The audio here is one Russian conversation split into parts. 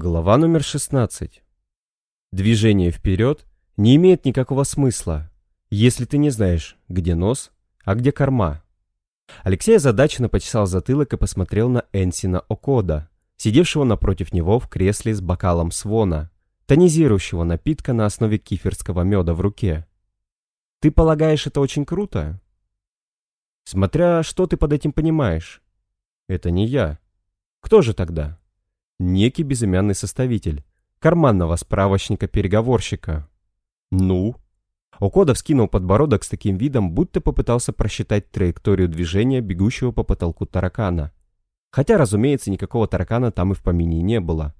Глава номер 16. Движение вперед не имеет никакого смысла, если ты не знаешь, где нос, а где корма. Алексей озадаченно почесал затылок и посмотрел на Энсина Окода, сидевшего напротив него в кресле с бокалом свона, тонизирующего напитка на основе киферского меда в руке. «Ты полагаешь, это очень круто?» «Смотря, что ты под этим понимаешь. Это не я. Кто же тогда?» Некий безымянный составитель, карманного справочника-переговорщика. Ну? Окодов скинул подбородок с таким видом, будто попытался просчитать траекторию движения бегущего по потолку таракана. Хотя, разумеется, никакого таракана там и в помине не было.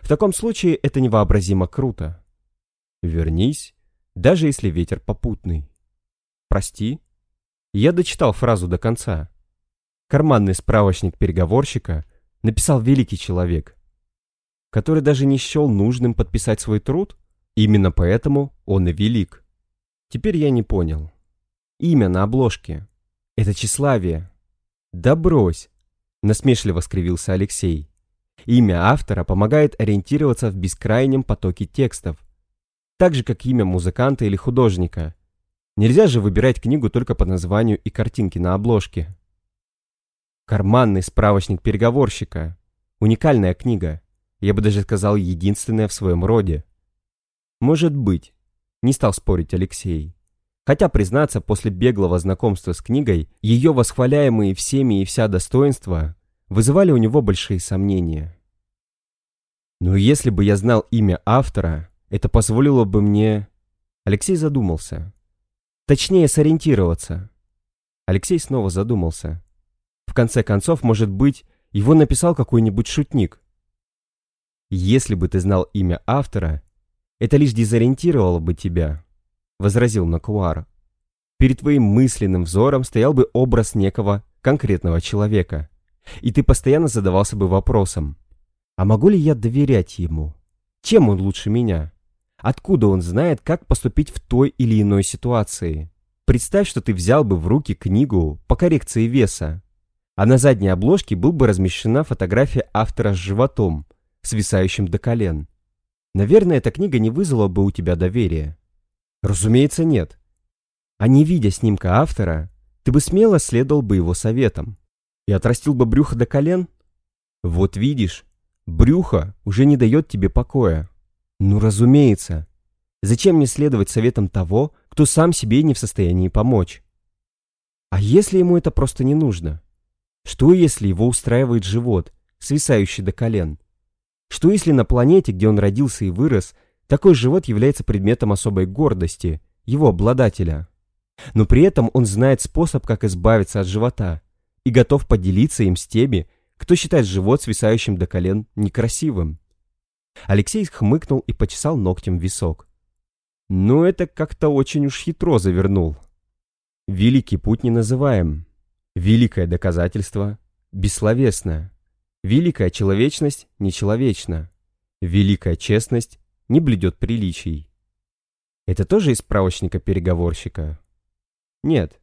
В таком случае это невообразимо круто. Вернись, даже если ветер попутный. Прости. Я дочитал фразу до конца. Карманный справочник переговорщика написал великий человек, который даже не счел нужным подписать свой труд? Именно поэтому он и велик. Теперь я не понял. Имя на обложке. Это тщеславие. Да брось, насмешливо скривился Алексей. Имя автора помогает ориентироваться в бескрайнем потоке текстов. Так же, как имя музыканта или художника. Нельзя же выбирать книгу только по названию и картинке на обложке. Карманный справочник переговорщика. Уникальная книга. Я бы даже сказал, единственная в своем роде. Может быть. Не стал спорить Алексей. Хотя, признаться, после беглого знакомства с книгой, ее восхваляемые всеми и вся достоинства вызывали у него большие сомнения. Но если бы я знал имя автора, это позволило бы мне... Алексей задумался. Точнее, сориентироваться. Алексей снова задумался. В конце концов, может быть, его написал какой-нибудь шутник. Если бы ты знал имя автора, это лишь дезориентировало бы тебя, возразил Накуар. Перед твоим мысленным взором стоял бы образ некого конкретного человека, и ты постоянно задавался бы вопросом, а могу ли я доверять ему? Чем он лучше меня? Откуда он знает, как поступить в той или иной ситуации? Представь, что ты взял бы в руки книгу по коррекции веса, а на задней обложке был бы размещена фотография автора с животом, свисающим до колен. Наверное, эта книга не вызвала бы у тебя доверия. Разумеется, нет. А не видя снимка автора, ты бы смело следовал бы его советам и отрастил бы брюхо до колен? Вот видишь, брюхо уже не дает тебе покоя. Ну, разумеется. Зачем мне следовать советам того, кто сам себе не в состоянии помочь? А если ему это просто не нужно? Что если его устраивает живот, свисающий до колен? Что если на планете, где он родился и вырос, такой живот является предметом особой гордости, его обладателя? Но при этом он знает способ, как избавиться от живота, и готов поделиться им с теми, кто считает живот, свисающим до колен, некрасивым. Алексей хмыкнул и почесал ногтем висок. Ну, это как-то очень уж хитро завернул. Великий путь не называем, Великое доказательство бессловесно. Великая человечность нечеловечна. Великая честность не блюдет приличий. Это тоже из справочника переговорщика? Нет,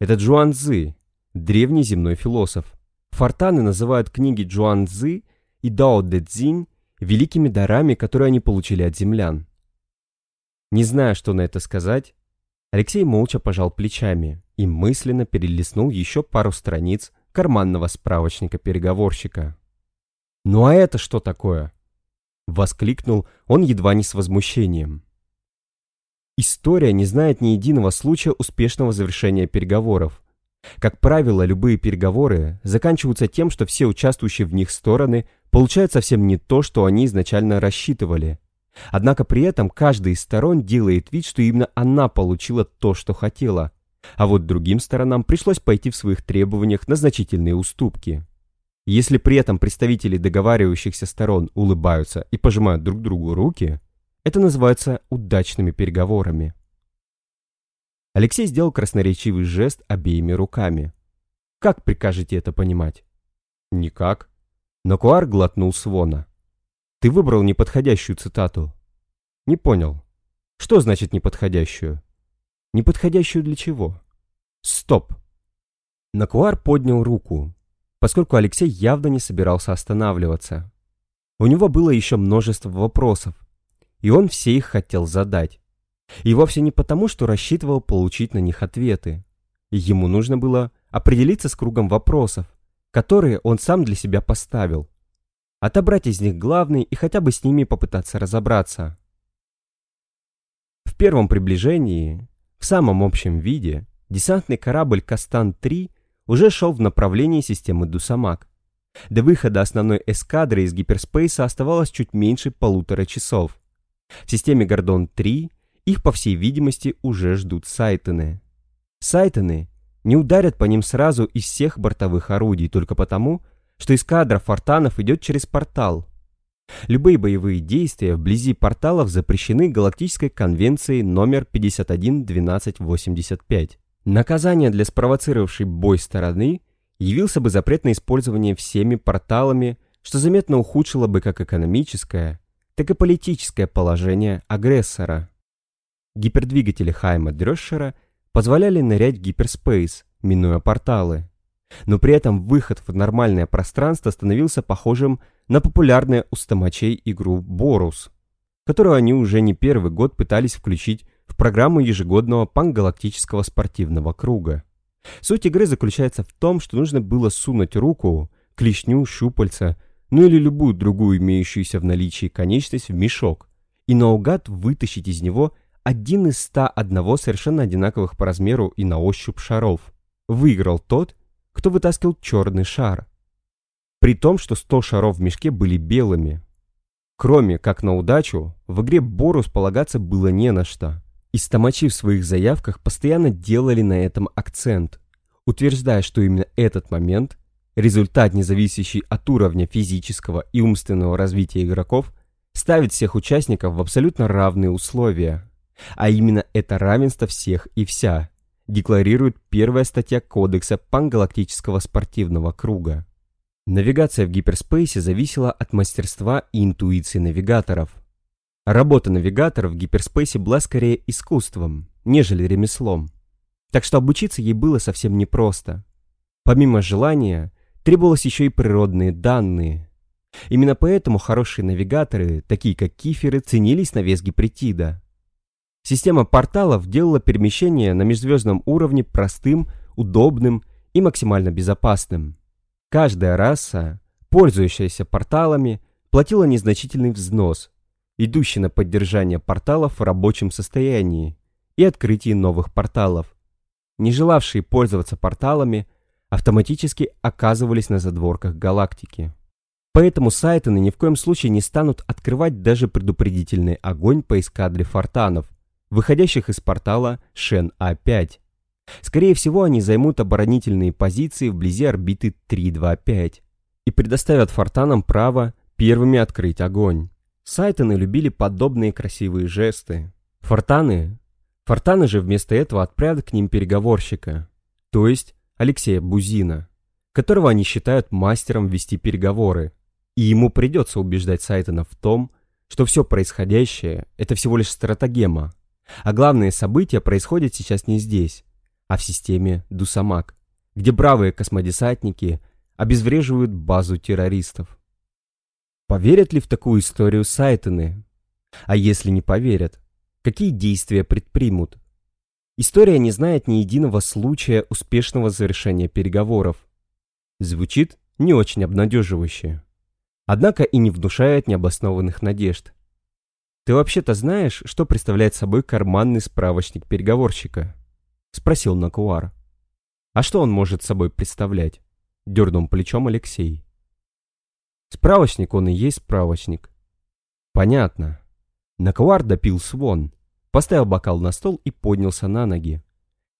это Джуан Цзы, древний земной философ. Фортаны называют книги Джуан Цзы и Дао Дэ Цзинь великими дарами, которые они получили от землян. Не зная, что на это сказать, Алексей молча пожал плечами и мысленно перелистнул еще пару страниц карманного справочника переговорщика. «Ну а это что такое?» — воскликнул он едва не с возмущением. История не знает ни единого случая успешного завершения переговоров. Как правило, любые переговоры заканчиваются тем, что все участвующие в них стороны получают совсем не то, что они изначально рассчитывали. Однако при этом каждая из сторон делает вид, что именно она получила то, что хотела, а вот другим сторонам пришлось пойти в своих требованиях на значительные уступки. Если при этом представители договаривающихся сторон улыбаются и пожимают друг другу руки, это называется удачными переговорами. Алексей сделал красноречивый жест обеими руками. Как прикажете это понимать? Никак. Но Куар глотнул свона. Ты выбрал неподходящую цитату. Не понял. Что значит неподходящую? Неподходящую для чего? Стоп! Накуар поднял руку, поскольку Алексей явно не собирался останавливаться. У него было еще множество вопросов, и он все их хотел задать. И вовсе не потому, что рассчитывал получить на них ответы. Ему нужно было определиться с кругом вопросов, которые он сам для себя поставил. Отобрать из них главный и хотя бы с ними попытаться разобраться. В первом приближении, в самом общем виде, десантный корабль «Кастан-3» уже шел в направлении системы Дусамак. До выхода основной эскадры из гиперспейса оставалось чуть меньше полутора часов. В системе Гордон-3 их, по всей видимости, уже ждут Сайтены. Сайтены не ударят по ним сразу из всех бортовых орудий только потому, что эскадра фортанов идет через портал. Любые боевые действия вблизи порталов запрещены Галактической конвенцией номер 511285. Наказание для спровоцировавшей бой стороны явился бы запрет на использование всеми порталами, что заметно ухудшило бы как экономическое, так и политическое положение агрессора. Гипердвигатели Хайма Дрёшера позволяли нырять в гиперспейс, минуя порталы. Но при этом выход в нормальное пространство становился похожим на популярную у стомачей игру «Борус», которую они уже не первый год пытались включить в программу ежегодного пангалактического спортивного круга. Суть игры заключается в том, что нужно было сунуть руку, клешню, щупальца, ну или любую другую имеющуюся в наличии конечность в мешок, и наугад вытащить из него один из ста одного совершенно одинаковых по размеру и на ощупь шаров. Выиграл тот, кто вытаскивал черный шар. При том, что 100 шаров в мешке были белыми. Кроме, как на удачу, в игре Борус полагаться было не на что. И стомачи в своих заявках постоянно делали на этом акцент, утверждая, что именно этот момент, результат, не зависящий от уровня физического и умственного развития игроков, ставит всех участников в абсолютно равные условия. А именно это равенство всех и вся, декларирует первая статья Кодекса Пангалактического спортивного круга. Навигация в гиперспейсе зависела от мастерства и интуиции навигаторов. Работа навигатора в гиперспейсе была скорее искусством, нежели ремеслом. Так что обучиться ей было совсем непросто. Помимо желания, требовалось еще и природные данные. Именно поэтому хорошие навигаторы, такие как киферы, ценились на вес гипретида. Система порталов делала перемещение на межзвездном уровне простым, удобным и максимально безопасным. Каждая раса, пользующаяся порталами, платила незначительный взнос, идущий на поддержание порталов в рабочем состоянии и открытие новых порталов. Не желавшие пользоваться порталами автоматически оказывались на задворках галактики. Поэтому Сайтоны ни в коем случае не станут открывать даже предупредительный огонь по эскадре фортанов – выходящих из портала Шен-А5. Скорее всего, они займут оборонительные позиции вблизи орбиты 325 и предоставят фортанам право первыми открыть огонь. Сайтоны любили подобные красивые жесты. Фортаны? Фортаны же вместо этого отправят к ним переговорщика, то есть Алексея Бузина, которого они считают мастером вести переговоры. И ему придется убеждать Сайтона в том, что все происходящее – это всего лишь стратагема, а главные события происходят сейчас не здесь, а в системе Дусамак, где бравые космодесантники обезвреживают базу террористов. Поверят ли в такую историю Сайтоны? А если не поверят, какие действия предпримут? История не знает ни единого случая успешного завершения переговоров. Звучит не очень обнадеживающе. Однако и не внушает необоснованных надежд. «Ты вообще-то знаешь, что представляет собой карманный справочник переговорщика?» — спросил Накуар. «А что он может собой представлять?» — дернул плечом Алексей. «Справочник он и есть справочник». «Понятно». Накуар допил свон, поставил бокал на стол и поднялся на ноги.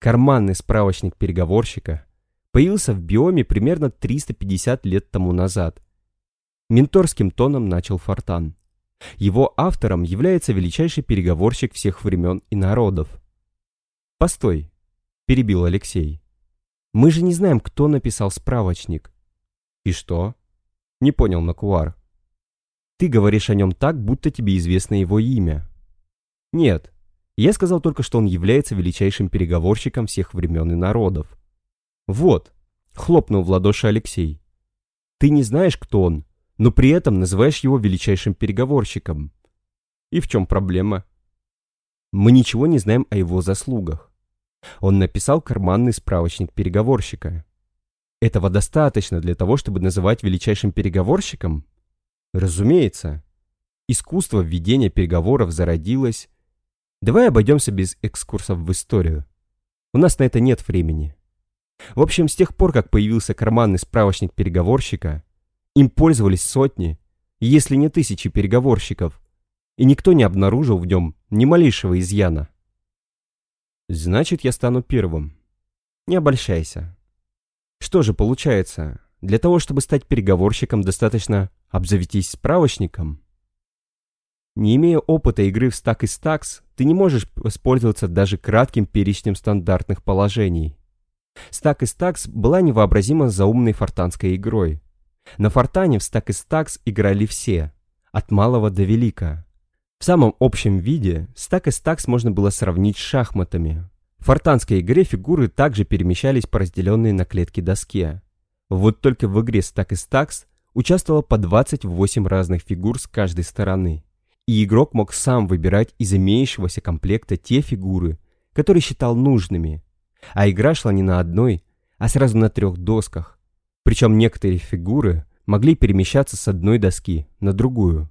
Карманный справочник переговорщика появился в биоме примерно 350 лет тому назад. Менторским тоном начал Фортан. Его автором является величайший переговорщик всех времен и народов. «Постой», — перебил Алексей. «Мы же не знаем, кто написал справочник». «И что?» — не понял Накуар. «Ты говоришь о нем так, будто тебе известно его имя». «Нет, я сказал только, что он является величайшим переговорщиком всех времен и народов». «Вот», — хлопнул в ладоши Алексей. «Ты не знаешь, кто он, но при этом называешь его величайшим переговорщиком. И в чем проблема? Мы ничего не знаем о его заслугах. Он написал карманный справочник переговорщика. Этого достаточно для того, чтобы называть величайшим переговорщиком? Разумеется. Искусство введения переговоров зародилось. Давай обойдемся без экскурсов в историю. У нас на это нет времени. В общем, с тех пор, как появился карманный справочник переговорщика, им пользовались сотни, если не тысячи переговорщиков, и никто не обнаружил в нем ни малейшего изъяна. Значит, я стану первым. Не обольщайся. Что же получается? Для того, чтобы стать переговорщиком, достаточно обзавестись справочником? Не имея опыта игры в стак и стакс, ты не можешь воспользоваться даже кратким перечнем стандартных положений. Стак и стакс была невообразимо заумной фортанской игрой. На фортане в стак и стакс играли все, от малого до велика. В самом общем виде стак и стакс можно было сравнить с шахматами. В фортанской игре фигуры также перемещались по разделенной на клетки доске. Вот только в игре стак и стакс участвовало по 28 разных фигур с каждой стороны. И игрок мог сам выбирать из имеющегося комплекта те фигуры, которые считал нужными. А игра шла не на одной, а сразу на трех досках. Причем некоторые фигуры могли перемещаться с одной доски на другую.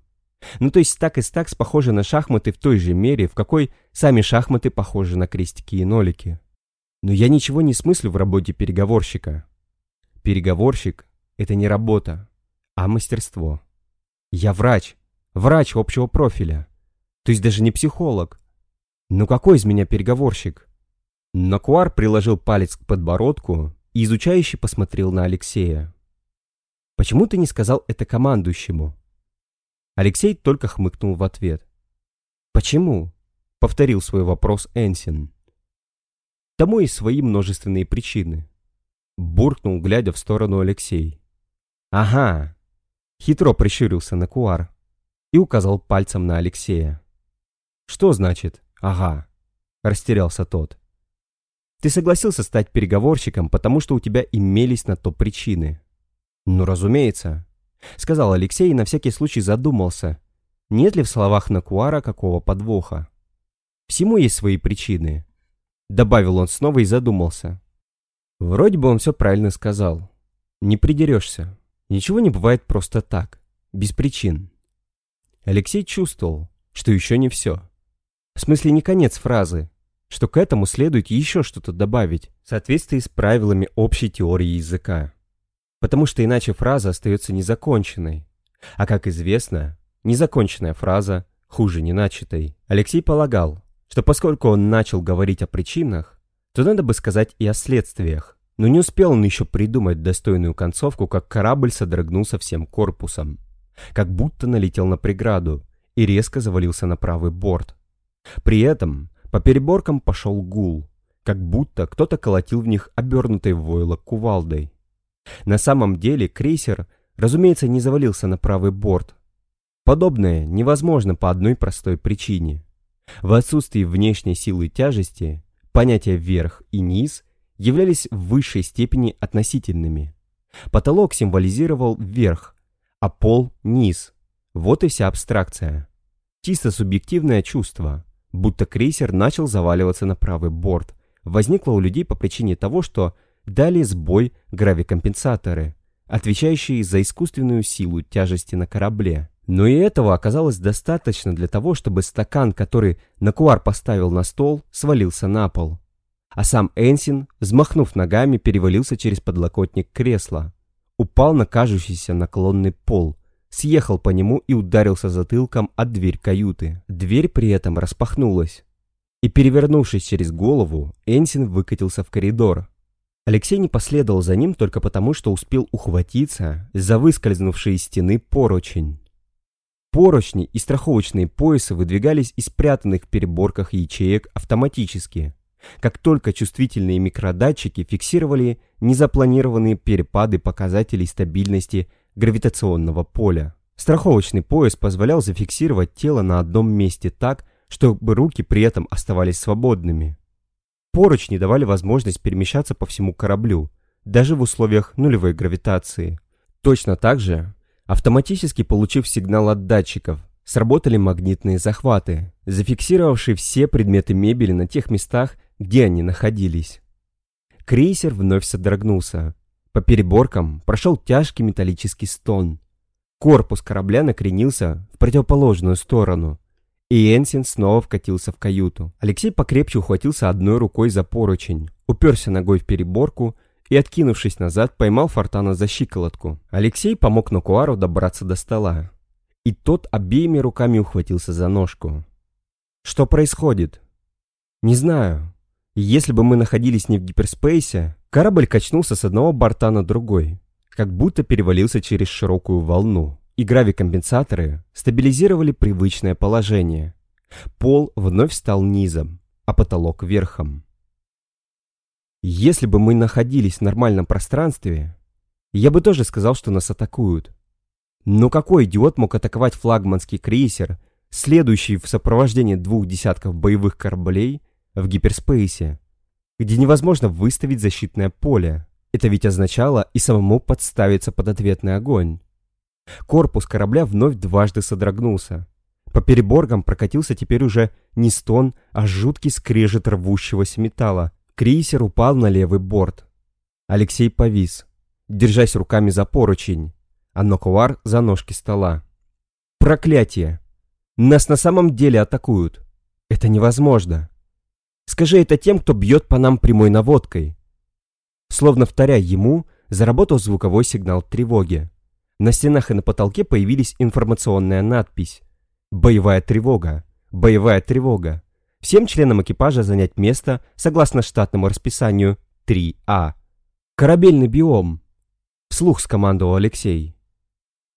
Ну то есть стак и стакс похожи на шахматы в той же мере, в какой сами шахматы похожи на крестики и нолики. Но я ничего не смыслю в работе переговорщика. Переговорщик — это не работа, а мастерство. Я врач, врач общего профиля. То есть даже не психолог. Ну какой из меня переговорщик? Накуар приложил палец к подбородку и изучающе посмотрел на Алексея. «Почему ты не сказал это командующему?» Алексей только хмыкнул в ответ. «Почему?» — повторил свой вопрос Энсин. «Тому и свои множественные причины», — буркнул, глядя в сторону Алексей. «Ага!» — хитро прищурился Накуар и указал пальцем на Алексея. «Что значит «ага»?» — растерялся тот. «Ты согласился стать переговорщиком, потому что у тебя имелись на то причины». «Ну, разумеется», — сказал Алексей и на всякий случай задумался, нет ли в словах Накуара какого подвоха. «Всему есть свои причины», — добавил он снова и задумался. Вроде бы он все правильно сказал. Не придерешься. Ничего не бывает просто так, без причин. Алексей чувствовал, что еще не все. В смысле не конец фразы, что к этому следует еще что-то добавить в соответствии с правилами общей теории языка потому что иначе фраза остается незаконченной. А как известно, незаконченная фраза хуже неначатой. Алексей полагал, что поскольку он начал говорить о причинах, то надо бы сказать и о следствиях. Но не успел он еще придумать достойную концовку, как корабль содрогнулся всем корпусом. Как будто налетел на преграду и резко завалился на правый борт. При этом по переборкам пошел гул, как будто кто-то колотил в них обернутой в войлок кувалдой. На самом деле крейсер, разумеется, не завалился на правый борт. Подобное невозможно по одной простой причине. В отсутствии внешней силы тяжести понятия «вверх» и «низ» являлись в высшей степени относительными. Потолок символизировал «вверх», а пол – «низ». Вот и вся абстракция. Чисто субъективное чувство, будто крейсер начал заваливаться на правый борт, возникло у людей по причине того, что дали сбой гравикомпенсаторы, отвечающие за искусственную силу тяжести на корабле. Но и этого оказалось достаточно для того, чтобы стакан, который Накуар поставил на стол, свалился на пол. А сам Энсин, взмахнув ногами, перевалился через подлокотник кресла. Упал на кажущийся наклонный пол, съехал по нему и ударился затылком от дверь каюты. Дверь при этом распахнулась. И перевернувшись через голову, Энсин выкатился в коридор, Алексей не последовал за ним только потому, что успел ухватиться за выскользнувшие из стены поручень. Поручни и страховочные поясы выдвигались из спрятанных в переборках ячеек автоматически, как только чувствительные микродатчики фиксировали незапланированные перепады показателей стабильности гравитационного поля. Страховочный пояс позволял зафиксировать тело на одном месте так, чтобы руки при этом оставались свободными. Поручни давали возможность перемещаться по всему кораблю, даже в условиях нулевой гравитации. Точно так же Автоматически получив сигнал от датчиков, сработали магнитные захваты, зафиксировавшие все предметы мебели на тех местах, где они находились. Крейсер вновь содрогнулся. По переборкам прошел тяжкий металлический стон. Корпус корабля накренился в противоположную сторону, и Энсин снова вкатился в каюту. Алексей покрепче ухватился одной рукой за поручень, уперся ногой в переборку и, откинувшись назад, поймал Фортана за щиколотку. Алексей помог Нокуару добраться до стола. И тот обеими руками ухватился за ножку. «Что происходит?» «Не знаю. Если бы мы находились не в гиперспейсе, корабль качнулся с одного борта на другой, как будто перевалился через широкую волну, и гравикомпенсаторы стабилизировали привычное положение. Пол вновь стал низом, а потолок верхом. Если бы мы находились в нормальном пространстве, я бы тоже сказал, что нас атакуют. Но какой идиот мог атаковать флагманский крейсер, следующий в сопровождении двух десятков боевых кораблей в гиперспейсе, где невозможно выставить защитное поле? Это ведь означало и самому подставиться под ответный огонь. Корпус корабля вновь дважды содрогнулся. По переборгам прокатился теперь уже не стон, а жуткий скрежет рвущегося металла, Крейсер упал на левый борт. Алексей повис, держась руками за поручень, а Нокуар за ножки стола. «Проклятие! Нас на самом деле атакуют! Это невозможно! Скажи это тем, кто бьет по нам прямой наводкой!» Словно вторя ему, заработал звуковой сигнал тревоги. На стенах и на потолке появились информационная надпись «Боевая тревога! Боевая тревога!» Всем членам экипажа занять место согласно штатному расписанию 3А. Корабельный биом. Вслух скомандовал Алексей.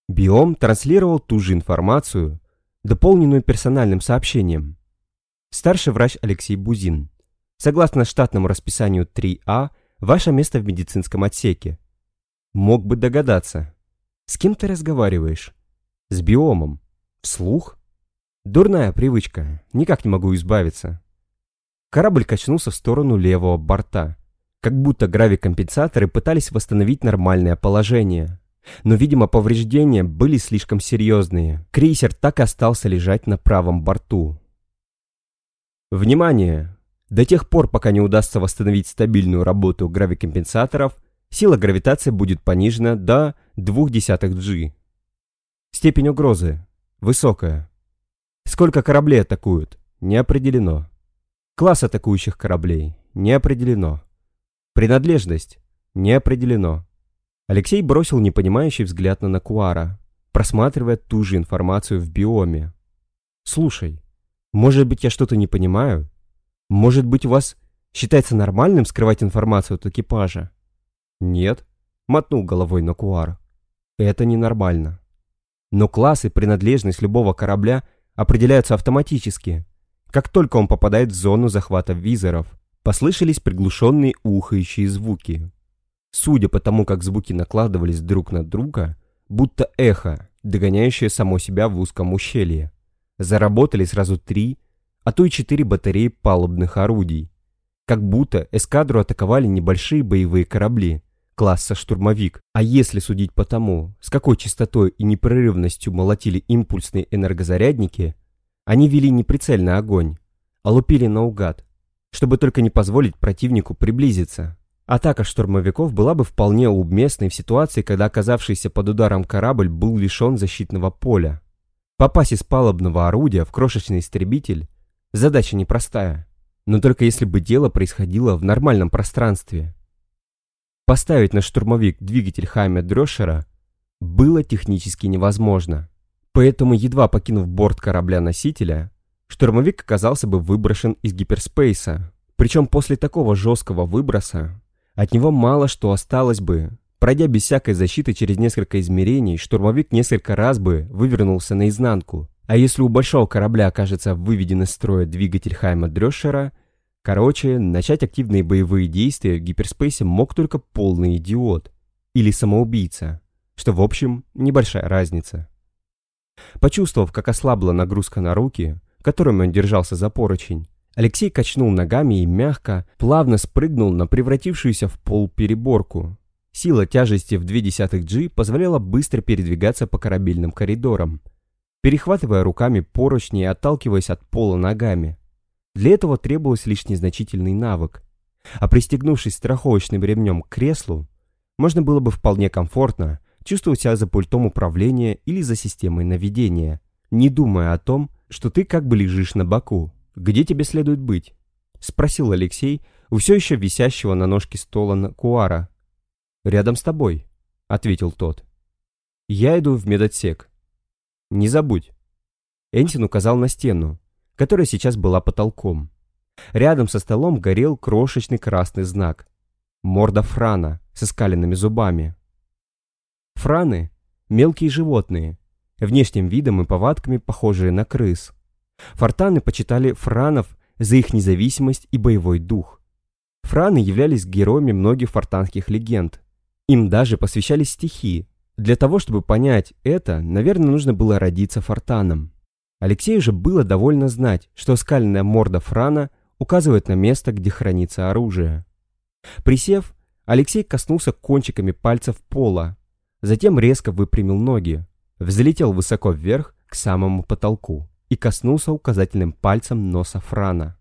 Биом транслировал ту же информацию, дополненную персональным сообщением. Старший врач Алексей Бузин. Согласно штатному расписанию 3А, ваше место в медицинском отсеке. Мог бы догадаться. С кем ты разговариваешь? С биомом. Вслух? Дурная привычка, никак не могу избавиться. Корабль качнулся в сторону левого борта, как будто гравикомпенсаторы пытались восстановить нормальное положение. Но, видимо, повреждения были слишком серьезные. Крейсер так и остался лежать на правом борту. Внимание! До тех пор, пока не удастся восстановить стабильную работу гравикомпенсаторов, сила гравитации будет понижена до 0,2 G. Степень угрозы высокая. Сколько кораблей атакуют? Не определено. Класс атакующих кораблей? Не определено. Принадлежность? Не определено. Алексей бросил непонимающий взгляд на Накуара, просматривая ту же информацию в биоме. «Слушай, может быть, я что-то не понимаю? Может быть, у вас считается нормальным скрывать информацию от экипажа?» «Нет», — мотнул головой Накуар. «Это ненормально. Но класс и принадлежность любого корабля определяются автоматически. Как только он попадает в зону захвата визоров, послышались приглушенные ухающие звуки. Судя по тому, как звуки накладывались друг на друга, будто эхо, догоняющее само себя в узком ущелье. Заработали сразу три, а то и четыре батареи палубных орудий. Как будто эскадру атаковали небольшие боевые корабли, класса «Штурмовик». А если судить по тому, с какой частотой и непрерывностью молотили импульсные энергозарядники, они вели неприцельный огонь, а лупили наугад, чтобы только не позволить противнику приблизиться. Атака штурмовиков была бы вполне уместной в ситуации, когда оказавшийся под ударом корабль был лишен защитного поля. Попасть из палубного орудия в крошечный истребитель – задача непростая, но только если бы дело происходило в нормальном пространстве – Поставить на штурмовик двигатель Хайме Дрёшера было технически невозможно. Поэтому, едва покинув борт корабля-носителя, штурмовик оказался бы выброшен из гиперспейса. Причем после такого жесткого выброса от него мало что осталось бы. Пройдя без всякой защиты через несколько измерений, штурмовик несколько раз бы вывернулся наизнанку. А если у большого корабля окажется выведен из строя двигатель Хайма Дрёшера, Короче, начать активные боевые действия в гиперспейсе мог только полный идиот или самоубийца, что в общем небольшая разница. Почувствовав, как ослабла нагрузка на руки, которыми он держался за поручень, Алексей качнул ногами и мягко, плавно спрыгнул на превратившуюся в пол переборку. Сила тяжести в 0,2 G позволяла быстро передвигаться по корабельным коридорам, перехватывая руками поручни и отталкиваясь от пола ногами. Для этого требовался лишь незначительный навык. А пристегнувшись страховочным ремнем к креслу, можно было бы вполне комфортно чувствовать себя за пультом управления или за системой наведения, не думая о том, что ты как бы лежишь на боку. Где тебе следует быть? Спросил Алексей у все еще висящего на ножке стола на Куара. «Рядом с тобой», — ответил тот. «Я иду в медотсек». «Не забудь». Энсин указал на стену, которая сейчас была потолком. Рядом со столом горел крошечный красный знак. Морда франа со скаленными зубами. Франы – мелкие животные, внешним видом и повадками похожие на крыс. Фортаны почитали франов за их независимость и боевой дух. Франы являлись героями многих фортанских легенд. Им даже посвящались стихи. Для того, чтобы понять это, наверное, нужно было родиться фортаном. Алексею же было довольно знать, что скальная морда Франа указывает на место, где хранится оружие. Присев, Алексей коснулся кончиками пальцев пола, затем резко выпрямил ноги, взлетел высоко вверх к самому потолку и коснулся указательным пальцем носа Франа.